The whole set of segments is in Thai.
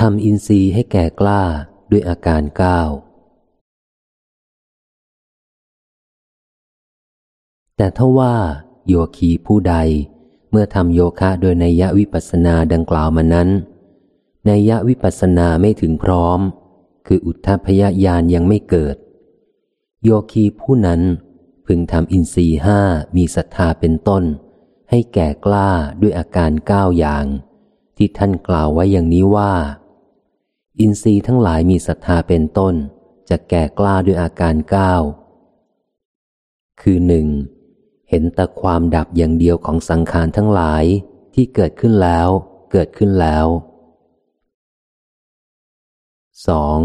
ทำอินทรีย์ให้แก่กล้าด้วยอาการก้าแต่ถ้าว่าโยคีผู้ใดเมื่อทำโยคะโดยในยะวิปัสนาดังกล่าวมานั้น ในยะวิปัสนาไม่ถึงพร้อม คืออุทธพยญาณยังไม่เกิด โยคีผู้นั้นพึงทำอินทรีห้ามีศรัทธาเป็นต้น ให้แก่กล้าด้วยอาการก้าอย่าง ที่ท่านกล่าวไว้อย่างนี้ว่า อินทรีย์ทั้งหลายมีศรัทธาเป็นต้น จะแก่กล้าด้วยอาการเก้าคือหนึ่งเห็นแต่ความดับอย่างเดียวของสังขารทั้งหลายที่เกิดขึ้นแล้ว เกิดขึ้นแล้วสอง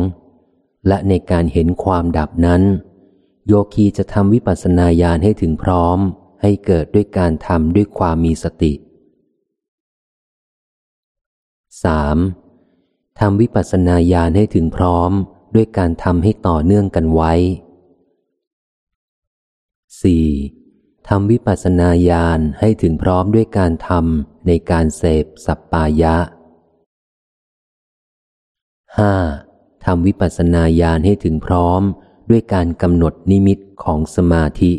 และในการเห็นความดับนั้น โยคีจะทำวิปัสสนาญาณให้ถึงพร้อม ให้เกิดด้วยการทำด้วยความมีสติ 3. ทำวิปัสสนาญาณให้ถึงพร้อมด้วยการทำให้ต่อเนื่องกันไว้ 4. ทำวิปัสสนาญาณให้ถึงพร้อมด้วยการทำในการเสพสัปปายะห้าทำวิปัสสนาญาณให้ถึงพร้อมด้วยการกำหนดนิมิตของสมาธิ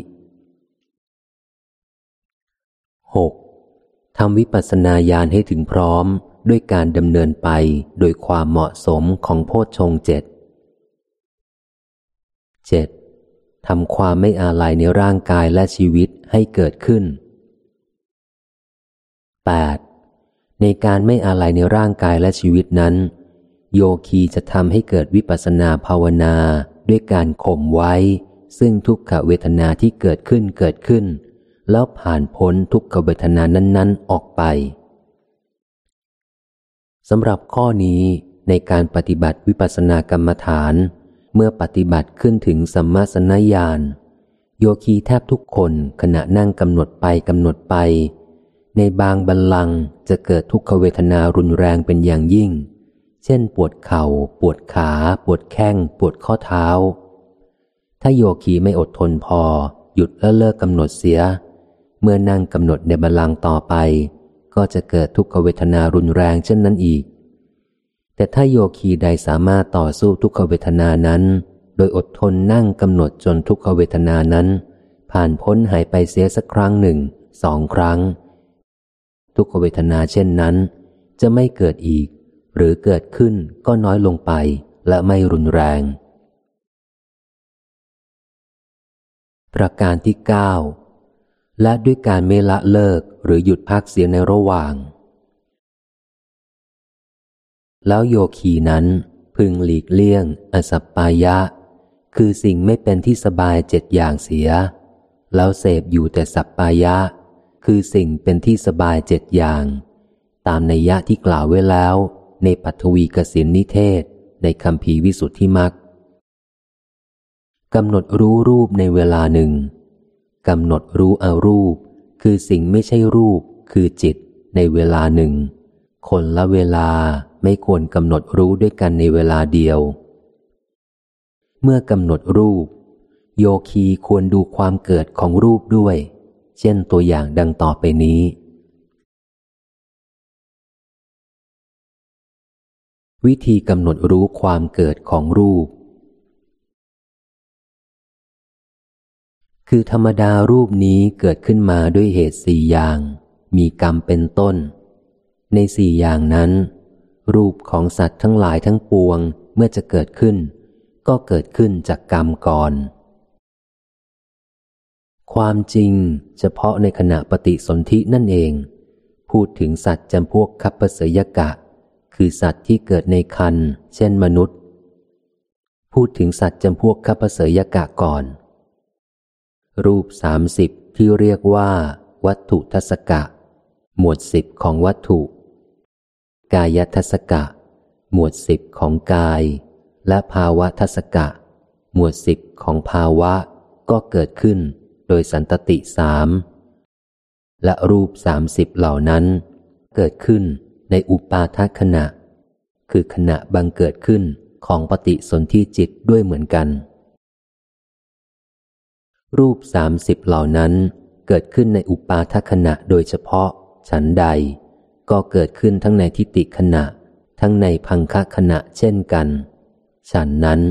6. ทำวิปัสสนาญาณให้ถึงพร้อม ด้วยการดำเนินไปโดยความเหมาะสมของโพชฌงเจ็ด 7. ทำความไม่อาลัยในร่างกายและชีวิตให้เกิดขึ้น 8. ในการไม่อาลัยในร่างกายและชีวิตนั้น โยคีจะทำให้เกิดวิปัสนาภาวนาด้วยการข่มไว้ ซึ่งทุกขเวทนาที่เกิดขึ้นเกิดขึ้น แล้วผ่านพ้นทุกขเวทนานั้น ๆ ออกไป สำหรับข้อนี้ในการปฏิบัติวิปัสสนากรรมฐาน เมื่อปฏิบัติขึ้นถึงสัมมาสนญาณโยคีแทบทุกคนขณะนั่งกำหนดไปกำหนดไป ในบางบัลลังจะเกิดทุกขเวทนารุนแรงเป็นอย่างยิ่ง เช่นปวดเขา่า ปวดขา ปวดแข้ง ปวดข้อเท้า ถ้าโยคีไม่อดทนพอ หยุดแล้วเลิกกำหนดเสีย เมื่อนั่งกำหนดในบัลลังต่อไป ก็จะเกิดทุกขเวทนารุนแรงเช่นนั้นอีก แต่ถ้าโยคีใดสามารถต่อสู้ทุกขเวทนานั้น โดยอดทนนั่งกำหนดจนทุกขเวทนานั้น ผ่านพ้นหายไปเสียสักครั้งหนึ่ง สองครั้ง ทุกขเวทนาเช่นนั้น จะไม่เกิดอีก หรือเกิดขึ้นก็น้อยลงไปและไม่รุนแรง ประการที่เก้า และด้วยการไม่ละเลิกหรือหยุดพักเสียในระหว่าง แล้วโยคีนั้นพึงหลีกเลี่ยง อสัปปายะ คือสิ่งไม่เป็นที่สบายเจ็ดอย่างเสีย แล้วเสพอยู่แต่สัปปายะ คือสิ่งเป็นที่สบายเจ็ดอย่าง ตามในยะที่กล่าวไว้แล้ว ในปัทวีกสินนิเทศในคำภีวิสุทธิมักกำหนดรู้รูปในเวลาหนึ่ง กำหนดรู้อารูป คือสิ่งไม่ใช่รูป คือจิต ในเวลาหนึ่ง คนละเวลาไม่ควรกำหนดรู้ด้วยกันในเวลาเดียว เมื่อกำหนดรูป โยคีควรดูความเกิดของรูปด้วย เช่นตัวอย่างดังต่อไปนี้ วิธีกำหนดรู้ความเกิดของรูป คือธรรมดารูปนี้เกิดขึ้นมาด้วยเหตุสี่อย่าง มีกรรมเป็นต้น ในสี่อย่างนั้น รูปของสัตว์ทั้งหลายทั้งปวงเมื่อจะเกิดขึ้น ก็เกิดขึ้นจากกรรมก่อน ความจริงเฉพาะในขณะปฏิสนธินั่นเอง พูดถึงสัตว์จำพวกคัพเสยกะ คือสัตว์ที่เกิดในคันเช่นมนุษย์ พูดถึงสัตว์จำพวกคัพเสยกะก่อน รูปสามสิบที่เรียกว่า วัตถุทัศกะ หมวดสิบของวัตถุ กายทัศกะ หมวดสิบของกาย และภาวะทัศกะ หมวดสิบของภาวะก็เกิดขึ้นโดยสันตติสามและรูปสามสิบเหล่านั้น เกิดขึ้นในอุปาทขณะ คือขณะบังเกิดขึ้นของปฏิสนธิจิตด้วยเหมือนกัน รูปสามสิบเหล่านั้นเกิดขึ้นในอุปาทขณะโดยเฉพาะ ฉันใด ก็เกิดขึ้นทั้งในทิฏฐิขณะ ทั้งในพังคขณะเช่นกัน ฉันนั้น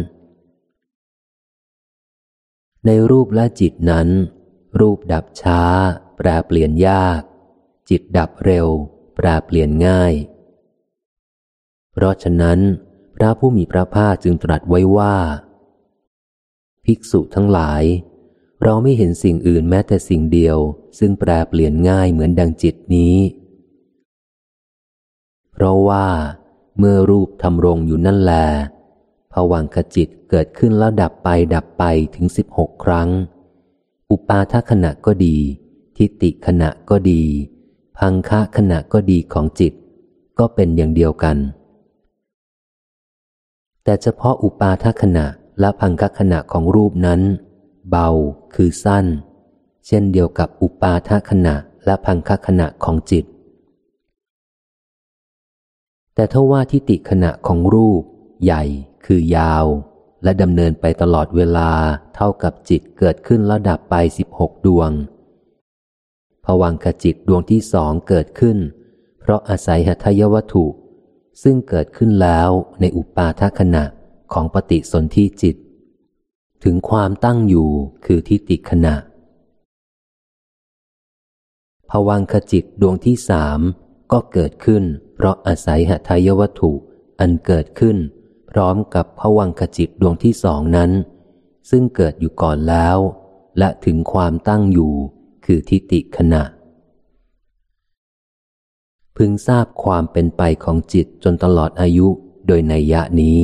ในรูปและจิตนั้น รูปดับช้า แปรเปลี่ยนยาก จิตดับเร็ว แปรเปลี่ยนง่าย เพราะฉะนั้น พระผู้มีพระภาคจึงตรัสไว้ว่า ภิกษุทั้งหลาย เราไม่เห็นสิ่งอื่นแม้แต่สิ่งเดียว ซึ่งแปรเปลี่ยนง่ายเหมือนดังจิตนี้ เพราะว่า เมื่อรูปทำรงอยู่นั่นแลผวังขจิตเกิดขึ้นแล้วดับไปดับไปถึงสิบหกครั้ง อุปาทขณะก็ดี ทิฏฐิขณะก็ดี พังคะขณะก็ดีของจิต ก็เป็นอย่างเดียวกัน แต่เฉพาะอุปาทขณะและพังคขณะของรูปนั้น เบา คือสั้น เช่นเดียวกับอุปาทขณะและพังคขณะของจิต แต่ถ้าว่าทิฏฐิขณะของรูป ใหญ่ คือยาว และดำเนินไปตลอดเวลาเท่ากับจิตเกิดขึ้นแล้วดับไปสิบหกดวงผวังขจิตดวงที่สองเกิดขึ้น เพราะอาศัยหัตยวัตถุ ซึ่งเกิดขึ้นแล้วในอุปาทขณะของปฏิสนธิจิต ถึงความตั้งอยู่คือทิฏฐิขณะผวังขจิตดวงที่สามก็เกิดขึ้น เพราะอาศัยหทายวัตถุอันเกิดขึ้น พร้อมกับผวังขจิตดวงที่สองนั้น ซึ่งเกิดอยู่ก่อนแล้ว และถึงความตั้งอยู่คือทิฏฐิขณะ พึงทราบความเป็นไปของจิตจนตลอดอายุโดยในยะนี้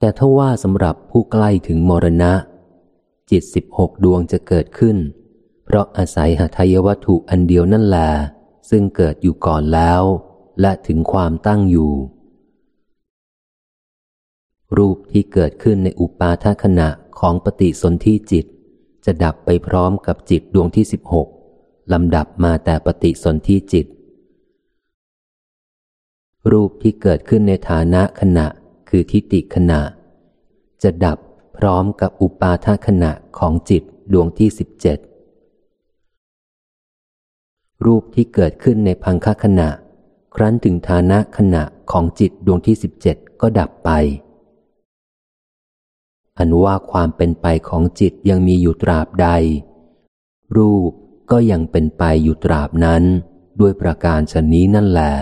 แต่ถ้าว่าสำหรับผู้ใกล้ถึงมรณะ จิตสิบหกดวงจะเกิดขึ้น เพราะอาศัยหาทายวัตถุอันเดียวนั่นแหละซึ่งเกิดอยู่ก่อนแล้ว และถึงความตั้งอยู่ รูปที่เกิดขึ้นในอุปาทขณะของปฏิสนธิจิต จะดับไปพร้อมกับจิตดวงที่สิบหกลำดับมาแต่ปฏิสนธิจิต รูปที่เกิดขึ้นในฐานะขณะ คือทิฏฐิขณะ จะดับพร้อมกับอุปาทขณะของจิตดวงที่สิบเจ็ดรูปที่เกิดขึ้นในพังคขณะ ครั้นถึงฐานะขณะของจิตดวงที่สิบเจ็ดก็ดับไป อันว่าความเป็นไปของจิตยังมีอยู่ตราบใด รูปก็ยังเป็นไปอยู่ตราบนั้น ด้วยประการชนนี้นั่นแหละ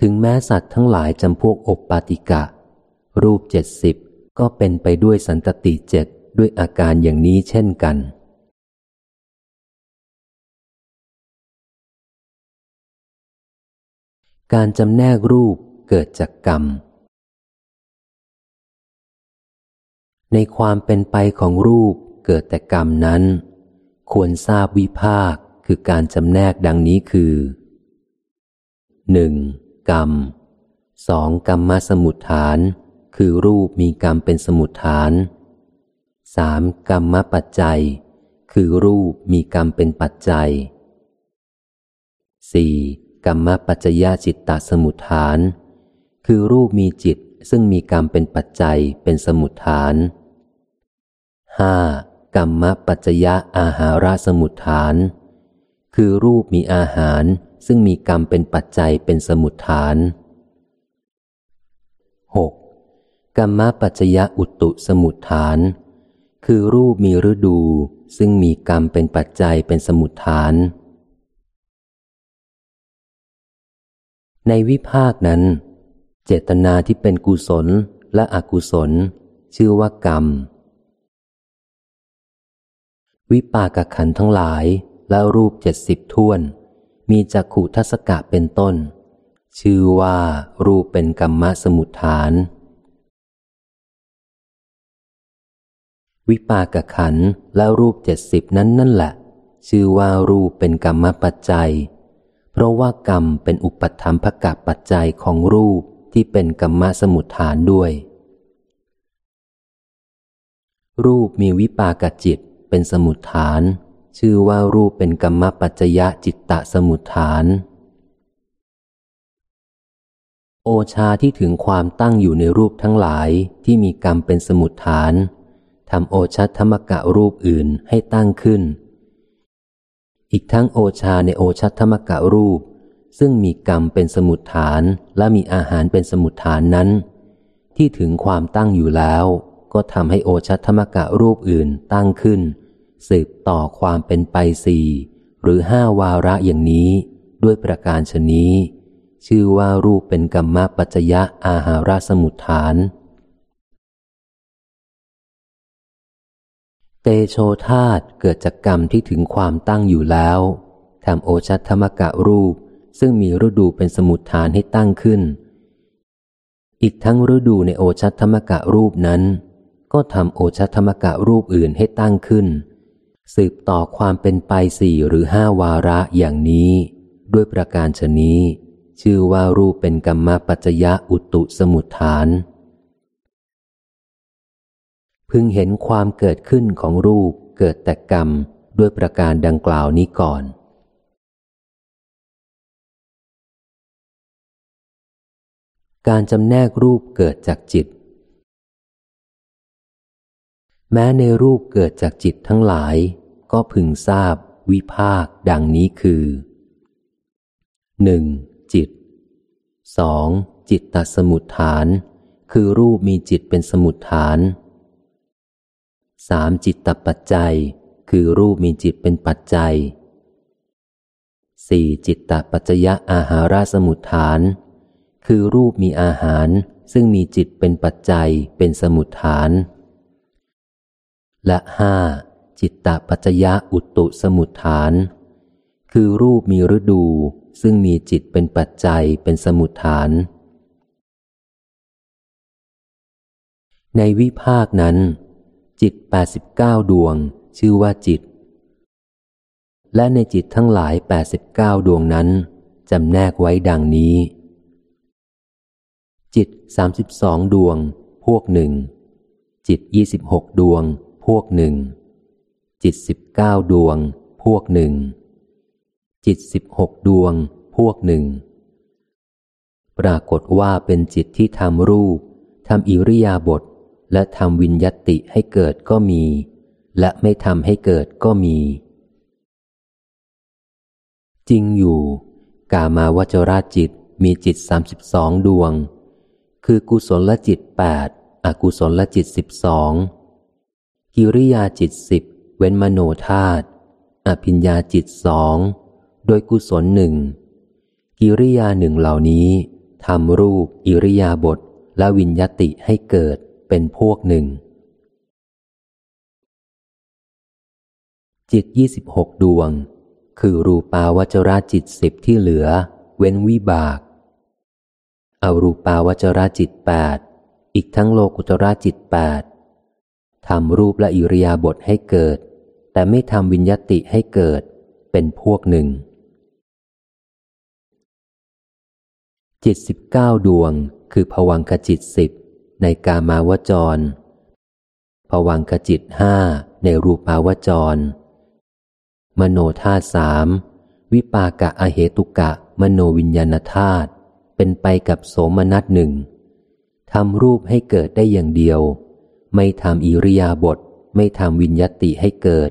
ถึงแม้สัตว์ทั้งหลายจำพวกอบปาติกะ รูปเจ็ดสิบก็เป็นไปด้วยสันตติเจ็ดด้วยอาการอย่างนี้เช่นกัน การจำแนกรูปเกิดจากกรรม ในความเป็นไปของรูปเกิดแต่กรรมนั้น ควรทราบวิภาคคือการจำแนกดังนี้คือหนึ่ง กรรมสองกรรมสมุทฐาน คือรูปมีกรรมเป็นสมุทฐานสามกรรมปัจจัย คือรูปมีกรรมเป็นปัจจัยสี่กรรมปัจจยจิตตสมุทฐาน คือรูปมีจิตซึ่งมีกรรมเป็นปัจจัยเป็นสมุทฐานห้ากรรมปัจจยอาหาราสมุทฐาน คือรูปมีอาหาร ซึ่งมีกรรมเป็นปัจจัยเป็นสมุทฐานหกกรรมปัจจยะอุตตุสมุทฐาน คือรูปมีฤดู ซึ่งมีกรรมเป็นปัจจัยเป็นสมุทฐาน ในวิภาคนั้น เจตนาที่เป็นกุศลและอกุศล ชื่อว่ากรรม วิปากขันทั้งหลายและรูปเจ็ดสิบท่วน มีจักขุทัศกะเป็นต้น ชื่อว่ารูปเป็นกรรมสมุทฐาน วิปากขันและรูปเจ็ดสิบนั้นนั่นแหละ ชื่อว่ารูปเป็นกรรมปัจจัย เพราะว่ากรรมเป็นอุปธรรมภกะปัจจัยของรูปที่เป็นกรรมสมุทฐานด้วย รูปมีวิปากจิตเป็นสมุทฐาน ชื่อว่ารูปเป็นกรรมปัจจยะจิตตะสมุทฐาน โอชาที่ถึงความตั้งอยู่ในรูปทั้งหลายที่มีกรรมเป็นสมุทฐานทำโอชัตธรรมกะรูปอื่นให้ตั้งขึ้น อีกทั้งโอชาในโอชัตธรรมกะรูป ซึ่งมีกรรมเป็นสมุดฐานและมีอาหารเป็นสมุดฐานนั้น ที่ถึงความตั้งอยู่แล้ว ก็ทำให้โอชัตธรรมกะรูปอื่นตั้งขึ้น สืบต่อความเป็นไปสี่หรือห้าวาระอย่างนี้ด้วยประการชนี้ ชื่อว่ารูปเป็นกรรมปัจจยะอาหาราสมุทฐาน เตโชธาตเกิดจากกรรมที่ถึงความตั้งอยู่แล้วทำโอชัตธรรมกะรูป ซึ่งมีฤดูเป็นสมุทฐานให้ตั้งขึ้น อีกทั้งฤดูในโอชัตธรรมกะรูปนั้น ก็ทำโอชัตธรรมกะรูปอื่นให้ตั้งขึ้น สืบต่อความเป็นไปสี่หรือห้าวาระอย่างนี้ ด้วยประการชนี้ ชื่อว่ารูปเป็นกรรมปัจจยะอุตุสมุทฐาน พึงเห็นความเกิดขึ้นของรูปเกิดแต่กรรมด้วยประการดังกล่าวนี้ก่อนการจำแนกรูปเกิดจากจิต แม้ในรูปเกิดจากจิตทั้งหลาย ก็พึงทราบ วิภาคดังนี้คือหนึ่งจิตสองจิตตสมุทฐาน คือรูปมีจิตเป็นสมุทฐานสามจิตตปัจจัย คือรูปมีจิตเป็นปัจจัยสี่จิตตปัจจยะอาหาราสมุทฐาน คือรูปมีอาหารซึ่งมีจิตเป็นปัจจัยเป็นสมุทฐาน และห้า จิตตปัจจยะอุตุสมุทฐาน คือรูปมีฤดู ซึ่งมีจิตเป็นปัจจัยเป็นสมุทฐาน ในวิภาคนั้น จิต 89 ดวง ชื่อว่าจิต และในจิตทั้งหลาย 89 ดวงนั้นจำแนกไว้ดังนี้ จิต 32 ดวง พวกหนึ่ง จิต 26 ดวง พวกหนึ่ง จิต19ดวง พวกหนึ่ง จิตสิบหกดวง พวกหนึ่ง ปรากฏว่าเป็นจิตที่ทำรูปทำอิริยาบถและทำวิญญติให้เกิดก็มี และไม่ทำให้เกิดก็มี จริงอยู่ กามาวจราจิตมีจิตสามสิบสองดวง คือกุศลจิตแปดอกุศลจิตสิบสองกิริยาจิตสิบ เว้นมโนธาตุอภิญญาจิตสองโดยกุศลหนึ่งกิริยาหนึ่งเหล่านี้ทำรูปอิริยาบถและวิญญาติให้เกิดเป็นพวกหนึ่ง จิตยี่สิบหกดวง คือรูปาวจราจิตสิบที่เหลือ เว้นวิบากอารูปาวจราจิตแปดอีกทั้งโลกุตราจิตแปดทำรูปและอิริยาบถให้เกิด แต่ไม่ทำวิญญติให้เกิดเป็นพวกหนึ่ง จิตสิบเก้าดวง คือผวังขจิตสิบในกามาวจรผวังขจิตห้าในรูปาวจร มโนธาสามวิปากะอเหตุกะ มโนวิญญาณธาตุเป็นไปกับโสมนัสหนึ่งทำรูปให้เกิดได้อย่างเดียว ไม่ทำอิริยาบถไม่ทำวิญญติให้เกิด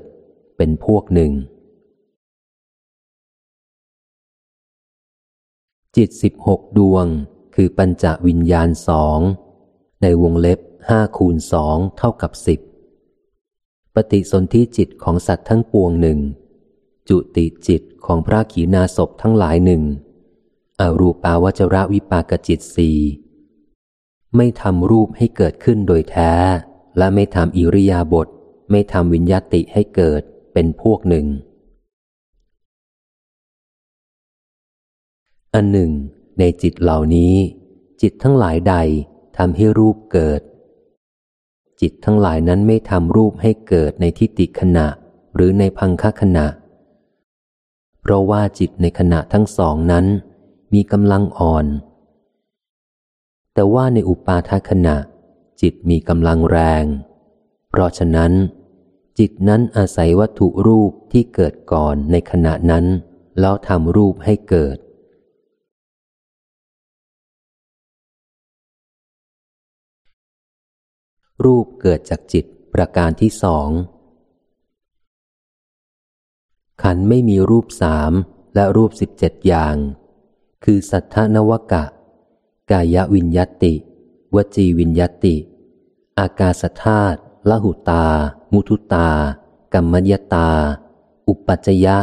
เป็นพวกหนึ่ง จิตสิบหกดวง คือปัญจวิญญาณสองในวงเล็บห้าคูณสองเท่ากับสิบปฏิสนธิจิตของสัตว์ทั้งปวงหนึ่ง จุติจิตของพระขีณาสพทั้งหลายหนึ่งอรูปาวจระวิปากจิตสี่ไม่ทำรูปให้เกิดขึ้นโดยแท้ และไม่ทำอิริยาบถไม่ทำวิญญาติให้เกิด เป็นพวกหนึ่ง อันหนึ่ง ในจิตเหล่านี้ จิตทั้งหลายใดทำให้รูปเกิด จิตทั้งหลายนั้นไม่ทำรูปให้เกิดในทิฏฐิขณะหรือในพังคขณะ เพราะว่าจิตในขณะทั้งสองนั้น มีกำลังอ่อน แต่ว่าในอุปาทขณะ จิตมีกำลังแรง เพราะฉะนั้น จิตนั้นอาศัยวัตถุรูปที่เกิดก่อนในขณะนั้น แล้วทำรูปให้เกิด รูปเกิดจากจิตประการที่สองขันไม่มีรูปสามและรูปสิบเจ็ดอย่าง คือสัทธนวกะ กายวิญญติ วจีวิญญติ อากาศธาตุ ละหุตา มุทุตา กัมมยตา อุปัจยะ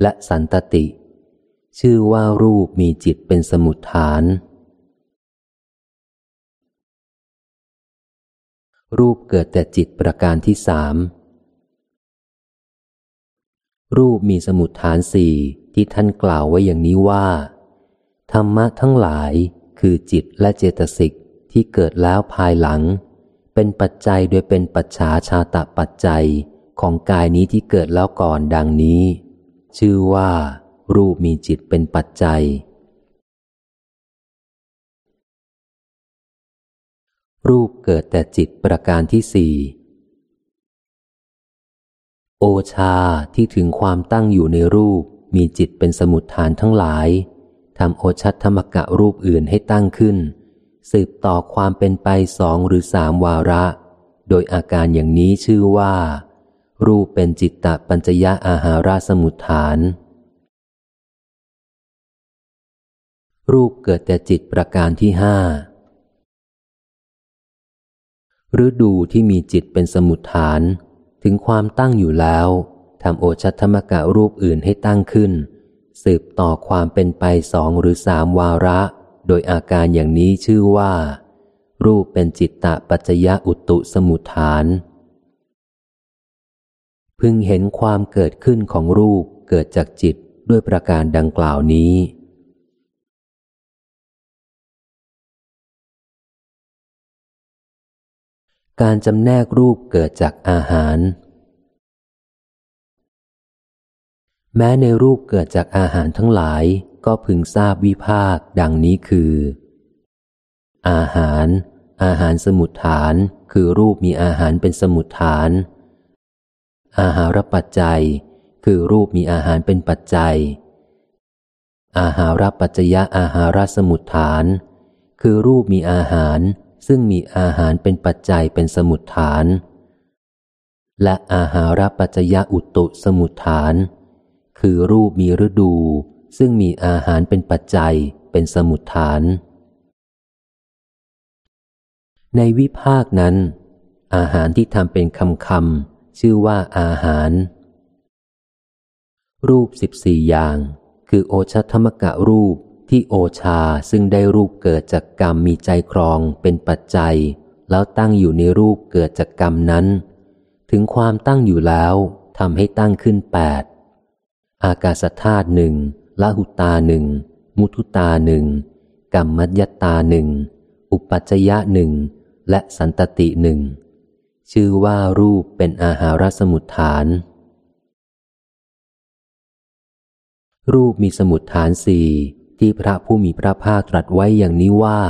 และสันตติ ชื่อว่ารูปมีจิตเป็นสมุทฐาน รูปเกิดแต่จิตประการที่สาม รูปมีสมุดฐานสี่ที่ท่านกล่าวไว้อย่างนี้ว่า ธรรมะทั้งหลายคือจิตและเจตสิกที่เกิดแล้วภายหลัง เป็นปัจจัยโดยเป็นปัจฉาชาตะปัจจัยของกายนี้ที่เกิดแล้วก่อนดังนี้ ชื่อว่า รูปมีจิตเป็นปัจจัย รูปเกิดแต่จิตประการที่สี่โอชาที่ถึงความตั้งอยู่ในรูปมีจิตเป็นสมุดฐานทั้งหลายทำโอชัตธรรมกะรูปอื่นให้ตั้งขึ้น สืบต่อความเป็นไปสองหรือสามวาระ โดยอาการอย่างนี้ชื่อว่า รูปเป็นจิตตปัญจยะอาหาราสมุดฐาน รูปเกิดแต่จิตประการที่ห้าฤดูที่มีจิตเป็นสมุดฐาน ถึงความตั้งอยู่แล้วทำโอชัตธรรมกะรูปอื่นให้ตั้งขึ้น สืบต่อความเป็นไปสองหรือสามวาระ ดยอาการอย่างนี้ชื่อว่า รูปเป็นจิตตะปัจจยะอุตุสมุทฐาน พึงเห็นความเกิดขึ้นของรูปเกิดจากจิตด้วยประการดังกล่าวนี้ การจำแนกรูปเกิดจากอาหาร แม้ในรูปเกิดจากอาหารทั้งหลาย ก็พึงทราบวิภาคดังนี้คือ อาหาร อาหารสมุทฐาน คือรูปมีอาหารเป็นสมุทฐาน อาหารปัจจัย คือรูปมีอาหารเป็นปัจจัย อาหารปัจจยะอาหารสมุทฐาน คือรูปมีอาหารซึ่งมีอาหารเป็นปัจจัยเป็นสมุทฐาน และอาหารปัจจยะอุตุสมุทฐาน คือรูปมีฤดู ซึ่งมีอาหารเป็นปัจจัยเป็นสมุดฐาน ในวิภาคนั้น อาหารที่ทำเป็นคำคำชื่อว่าอาหาร รูปสิบสี่อย่าง คือโอชธรรมกะรูปที่โอชาซึ่งได้รูปเกิดจากกรรมมีใจครองเป็นปัจจัย แล้วตั้งอยู่ในรูปเกิดจากกรรมนั้น ถึงความตั้งอยู่แล้วทำให้ตั้งขึ้นแปดอากาศธาตุหนึ่ง ละหุตาหนึ่ง มุทุตาหนึ่งกัมมัญญตาหนึ่ง อุปัจจยะหนึ่ง และสันตติหนึ่ง ชื่อว่ารูปเป็นอาหารสมุทฐาน รูปมีสมุทฐานสี่ที่พระผู้มีพระภาคตรัสไว้อย่างนี้ว่า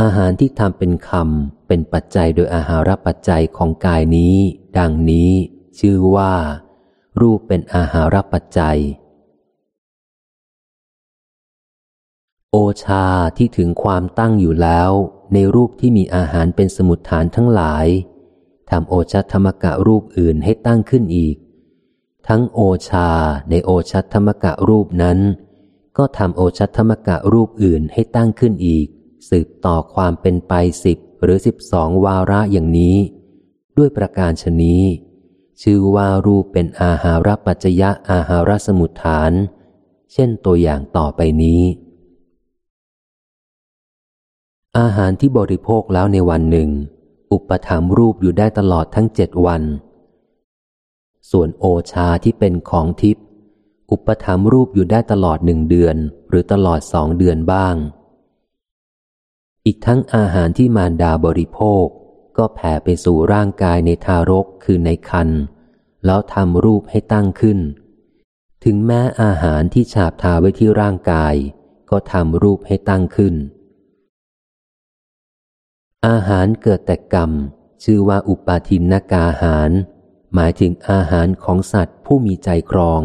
อาหารที่ทำเป็นคำเป็นปัจจัยโดยอาหารปัจจัยของกายนี้ ดังนี้ ชื่อว่า รูปเป็นอาหารปัจจัย โอชาที่ถึงความตั้งอยู่แล้ว ในรูปที่มีอาหารเป็นสมุดฐานทั้งหลายทำโอชัธรรมกะรูปอื่นให้ตั้งขึ้นอีก ทั้งโอชาในโอชัธรรมกะรูปนั้น ก็ทำโอชัธรรมกะรูปอื่นให้ตั้งขึ้นอีก สืบต่อความเป็นไปสิบหรือสิบสองวาระอย่างนี้ ด้วยประการชนี้ ชื่อว่ารูปเป็นอาหารปัจจยะอาหารสมุทฐาน เช่นตัวอย่างต่อไปนี้ อาหารที่บริโภคแล้วในวันหนึ่ง อุปธรรมรูปอยู่ได้ตลอดทั้งเจ็ดวัน ส่วนโอชาที่เป็นของทิพย์อุปธรรมรูปอยู่ได้ตลอดหนึ่งเดือนหรือตลอดสองเดือนบ้าง อีกทั้งอาหารที่มารดาบริโภค ก็แผ่ไปสู่ร่างกายในทารกคือในคันแล้วทำรูปให้ตั้งขึ้น ถึงแม้อาหารที่ฉาบทาไว้ที่ร่างกาย ก็ทำรูปให้ตั้งขึ้น อาหารเกิดแต่กรรม ชื่อว่าอุปาทินนากาหาร หมายถึงอาหารของสัตว์ผู้มีใจครอง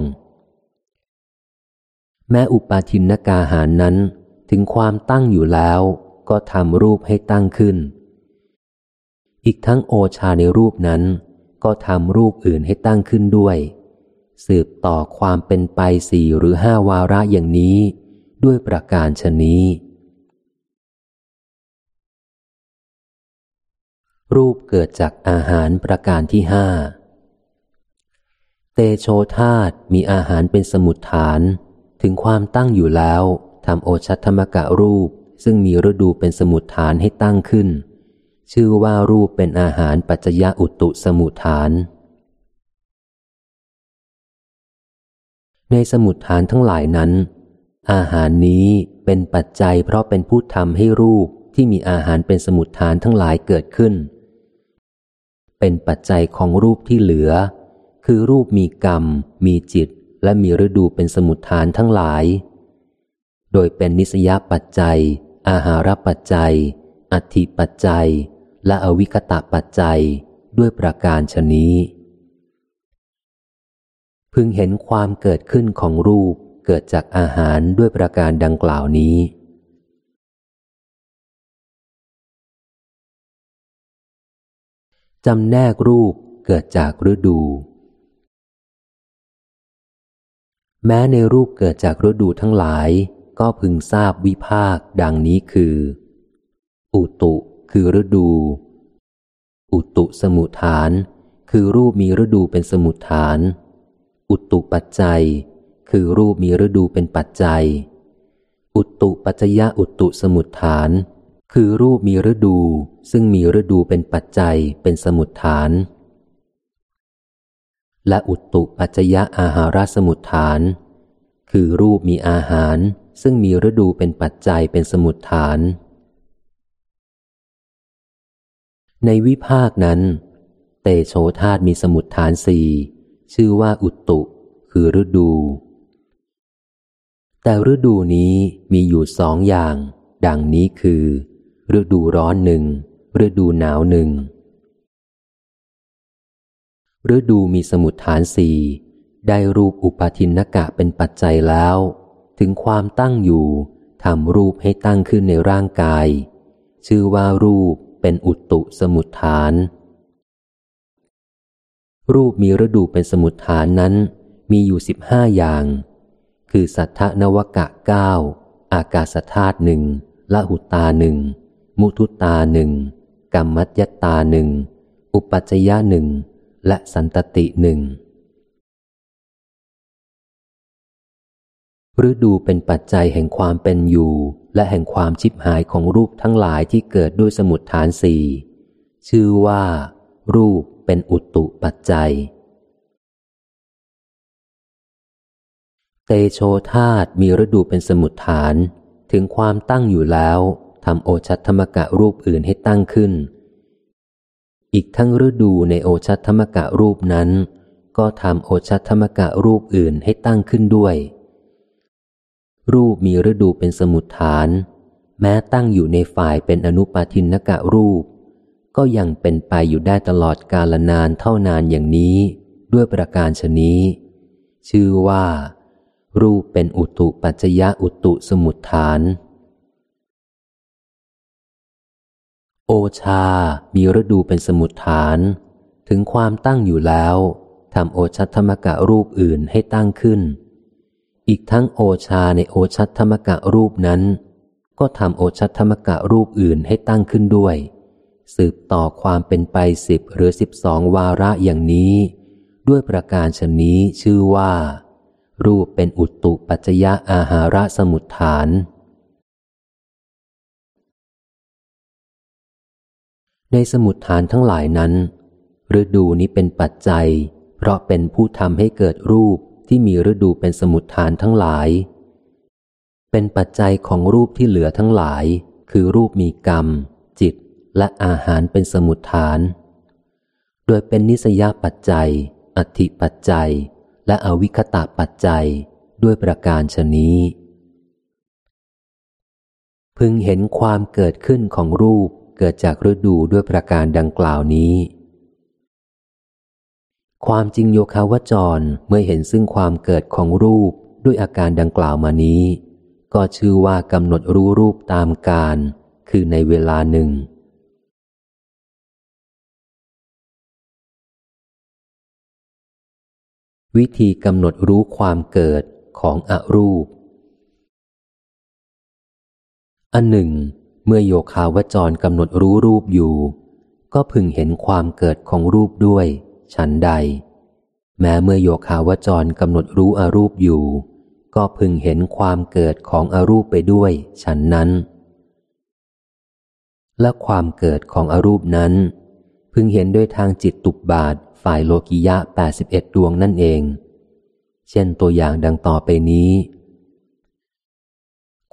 แม้อุปาทินนากาหารนั้น ถึงความตั้งอยู่แล้ว ก็ทำรูปให้ตั้งขึ้น อีกทั้งโอชาในรูปนั้น ก็ทำรูปอื่นให้ตั้งขึ้นด้วย สืบต่อความเป็นไปสี่หรือห้าวาระอย่างนี้ ด้วยประการชนี้ รูปเกิดจากอาหารประการที่ห้า เตโชธาตมีอาหารเป็นสมุดฐาน ถึงความตั้งอยู่แล้วทำโอชัตธรรมกะรูป ซึ่งมีฤดูเป็นสมุดฐานให้ตั้งขึ้น ชื่อว่ารูปเป็นอาหารปัจจยะอุตุสมุดฐาน ในสมุดฐานทั้งหลายนั้น อาหารนี้เป็นปัจจัยเพราะเป็นผู้ทำให้รูปที่มีอาหารเป็นสมุดฐานทั้งหลายเกิดขึ้น เป็นปัจจัยของรูปที่เหลือ คือรูปมีกรรม มีจิต และมีฤดูเป็นสมุดฐานทั้งหลาย โดยเป็นนิสยปัจจัย อาหารปัจจัย อัติปัจจัย และอวิคตะปัจจัยด้วยประการชนี้ พึงเห็นความเกิดขึ้นของรูปเกิดจากอาหารด้วยประการดังกล่าวนี้ จำแนกรูปเกิดจากฤดู แม้ในรูปเกิดจากฤดูทั้งหลาย ก็พึงทราบวิภาคดังนี้คือ อุตุคือฤดู อุตุสมุทฐาน คือรูปมีฤดูเป็นสมุทฐาน อุตุปัจจัย คือรูปมีฤดูเป็นปัจจัย อุตุปัจจยะอุตุสมุทฐาน คือรูปมีฤดู ซึ่งมีฤดูเป็นปัจจัยเป็นสมุทฐาน และอุตตุปัจจยะอาหารสมุทฐาน คือรูปมีอาหาร ซึ่งมีฤดูเป็นปัจจัยเป็นสมุทฐาน ในวิภาคนั้น เตโชธาตมีสมุทฐานสี่ชื่อว่าอุตตุ คือฤดู แต่ฤดูนี้มีอยู่สองอย่าง ดังนี้คือ ฤดูร้อนหนึ่งฤดูหนาวหนึ่งฤดูมีสมุดฐานสี่ได้รูปอุปทินกะเป็นปัจจัยแล้ว ถึงความตั้งอยู่ทำรูปให้ตั้งขึ้นในร่างกาย ชื่อว่ารูปเป็นอุตุสมุดฐาน รูปมีฤดูเป็นสมุดฐานนั้น มีอยู่สิบห้าอย่าง คือสัทธนวกะเก้าอากาศธาตุหนึ่งละหุตาหนึ่ง มุทุตาหนึ่งกรรมัจยตาหนึ่ง อุปัจจยะหนึ่ง และสันตติหนึ่งฤดูเป็นปัจจัยแห่งความเป็นอยู่ และแห่งความชิบหายของรูปทั้งหลายที่เกิดด้วยสมุดฐานสี่ชื่อว่า รูปเป็นอุตุปัจจัย เตโชธาตมีฤดูเป็นสมุดฐาน ถึงความตั้งอยู่แล้ว ทำโอชัตธรรมกะรูปอื่นให้ตั้งขึ้น อีกทั้งฤดูในโอชัตธรรมกะรูปนั้น ก็ทำโอชัตธรรมกะรูปอื่นให้ตั้งขึ้นด้วย รูปมีฤดูเป็นสมุดฐาน แม้ตั้งอยู่ในฝ่ายเป็นอนุปาทินกะรูป ก็ยังเป็นไปอยู่ได้ตลอดกาลนานเท่านานอย่างนี้ ด้วยประการชนี้ ชื่อว่า รูปเป็นอุตุปัจจยะอุตุสมุดฐาน โอชา มีฤดูเป็นสมุดฐาน ถึงความตั้งอยู่แล้ว ทำโอชัตธรรมกะรูปอื่นให้ตั้งขึ้น อีกทั้งโอชาในโอชัตธรรมกะรูปนั้น ก็ทำโอชัตธรรมกะรูปอื่นให้ตั้งขึ้นด้วย สืบต่อความเป็นไปสิบหรือสิบสองวาระอย่างนี้ ด้วยประการชนนี้ชื่อว่า รูปเป็นอุตุปัจจยะอาหาระสมุดฐาน ในสมุดฐานทั้งหลายนั้นฤดูนี้เป็นปัจจัย เพราะเป็นผู้ทำให้เกิดรูปที่มีฤดูเป็นสมุดฐานทั้งหลาย เป็นปัจจัยของรูปที่เหลือทั้งหลาย คือรูปมีกรรม จิตและอาหารเป็นสมุดฐาน โดยเป็นนิสยาปัจจัย อธิปัจจัย และอวิคตะปัจจัยด้วยประการชนี้ พึงเห็นความเกิดขึ้นของรูป เกิดจากฤดูด้วยประการดังกล่าวนี้ ความจริงโยคาวจรเมื่อเห็นซึ่งความเกิดของรูปด้วยอาการดังกล่าวมานี้ ก็ชื่อว่ากำหนดรู้รูปตามการ คือในเวลาหนึ่ง วิธีกำหนดรู้ความเกิดของอรูปอันหนึ่ง เมื่อโยคาวจรกำหนดรู้รูปอยู่ ก็พึงเห็นความเกิดของรูปด้วย ฉันใด แม้เมื่อโยคาวจรกำหนดรู้อรูปอยู่ ก็พึงเห็นความเกิดของอรูปไปด้วย ฉันนั้น และความเกิดของอรูปนั้น พึงเห็นด้วยทางจิตตุบบาทฝ่ายโลกิยะแปดสิบเอ็ดดวงนั่นเอง เช่นตัวอย่างดังต่อไปนี้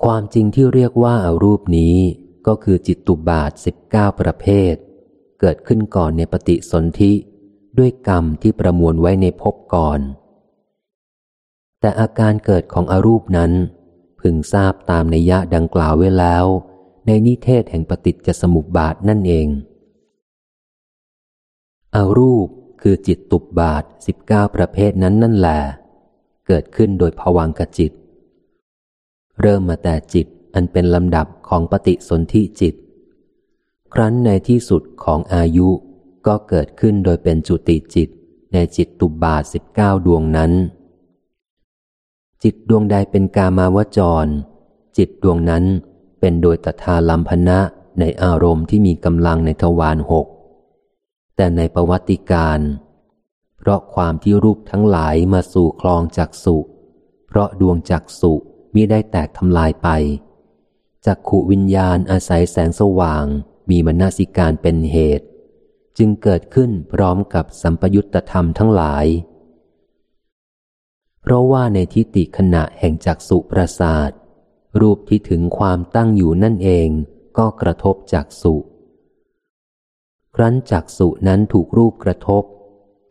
ความจริงที่เรียกว่าอารูปนี้ ก็คือจิตตุบาทสิบเก้าประเภท เกิดขึ้นก่อนในปฏิสนธิด้วยกรรมที่ประมวลไว้ในภพก่อน แต่อาการเกิดของอรูปนั้น พึงทราบตามในยะดังกล่าวไว้แล้ว ในนิเทศแห่งปฏิจจสมุปบาทนั่นเองอารูปคือจิตตุบบาทสิบเก้าประเภทนั้นนั่นแหละเกิดขึ้นโดยภวังกจิต เริ่มมาแต่จิต อันเป็นลำดับของปฏิสนธิจิต ครั้นในที่สุดของอายุก็เกิดขึ้นโดยเป็นจุติจิตในจิตตุบาทสิบเก้าดวงนั้น จิตดวงใดเป็นกามาวจร จิตดวงนั้นเป็นโดยตถาลัมพนะในอารมณ์ที่มีกำลังในทวารหก แต่ในประวัติการ เพราะความที่รูปทั้งหลายมาสู่คลองจักสุเพราะดวงจักสุมิได้แตกทำลายไป จักขุวิญญาณอาศัยแสงสว่าง มีมนสิการเป็นเหตุ จึงเกิดขึ้นพร้อมกับสัมปยุตธรรมทั้งหลาย เพราะว่าในทิฏฐิขณะแห่งจักสุประสาท รูปที่ถึงความตั้งอยู่นั่นเองก็กระทบจักสุครั้นจักสุนั้นถูกรูปกระทบ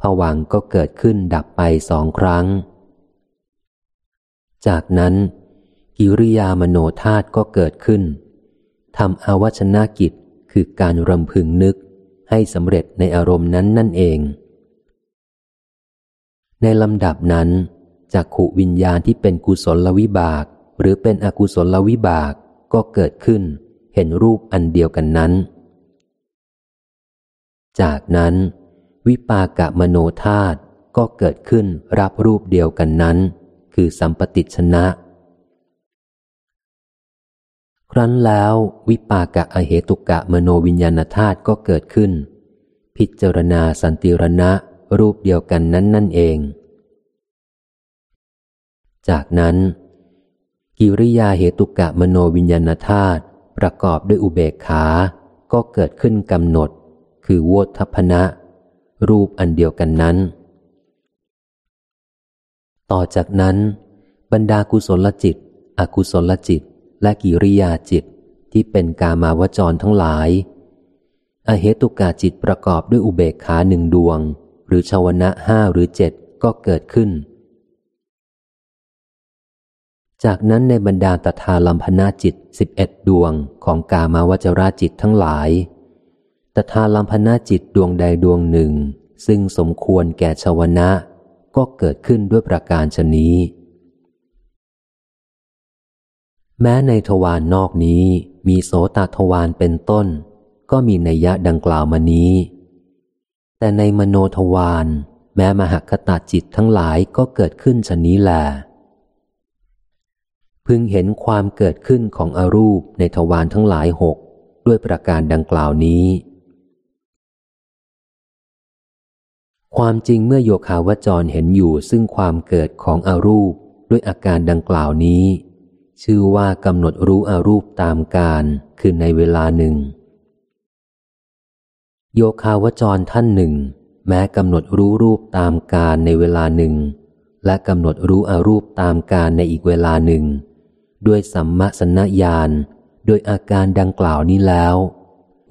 ผวังก็เกิดขึ้นดับไปสองครั้ง จากนั้น กิริยามโนธาตก็เกิดขึ้นทำอวัชนากิจคือการรำพึงนึกให้สำเร็จในอารมณ์นั้นนั่นเอง ในลำดับนั้นจักขุวิญญาณที่เป็นกุศลวิบาก หรือเป็นอกุศลวิบากก็เกิดขึ้น เห็นรูปอันเดียวกันนั้น จากนั้น วิปากะมโนธาตก็เกิดขึ้นรับรูปเดียวกันนั้น คือสัมปติชนะ ครั้นแล้ววิปากะอเหตุกะมโนวิญญาณธาตุก็เกิดขึ้น พิจารณาสันติรณะรูปเดียวกันนั้นนั่นเอง จากนั้น กิริยาเหตุกะมโนวิญญาณธาตุประกอบด้วยอุเบกขา ก็เกิดขึ้นกำหนด คือโวทัพนะ รูปอันเดียวกันนั้น ต่อจากนั้น บรรดากุศลจิต อกุศลจิต และกิริยาจิตที่เป็นกามาวจรทั้งหลาย อเหตุกาจิตประกอบด้วยอุเบกขาหนึ่งดวง หรือชาวนะห้าหรือเจ็ดก็เกิดขึ้น จากนั้นในบรรดาตถาลัมพนาจิตสิบเอ็ดดวงของกามาวจราจิตทั้งหลายตถาลัมพนาจิตดวงใดดวงหนึ่ง ซึ่งสมควรแก่ชาวนะก็เกิดขึ้นด้วยประการชนี้ แม้ในทวารนนอกนี้มีโสตทวารเป็นต้น ก็มีนัยยะดังกล่าวมานี้ แต่ในมโนทวารแม้มหคตาจิตทั้งหลายก็เกิดขึ้นชนี้แล พึงเห็นความเกิดขึ้นของอรูปในทวารทั้งหลายหกด้วยประการดังกล่าวนี้ ความจริงเมื่อโยคาวจรเห็นอยู่ซึ่งความเกิดของอรูปด้วยอาการดังกล่าวนี้ ชื่อว่ากำหนดรู้อรูปตามการคือในเวลาหนึ่ง โยคาวจรท่านหนึ่ง แม้กำหนดรู้รูปตามการในเวลาหนึ่ง และกำหนดรู้อรูปตามการในอีกเวลาหนึ่ง ด้วยสัมมาสนญาณ โดยอาการดังกล่าวนี้แล้ว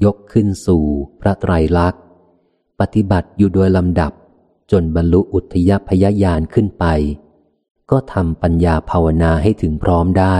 ยกขึ้นสู่พระไตรลักษณ์ ปฏิบัติอยู่โดยลำดับ จนบรรลุอุทยพยญาณขึ้นไป ก็ทำปัญญาภาวนาให้ถึงพร้อมได้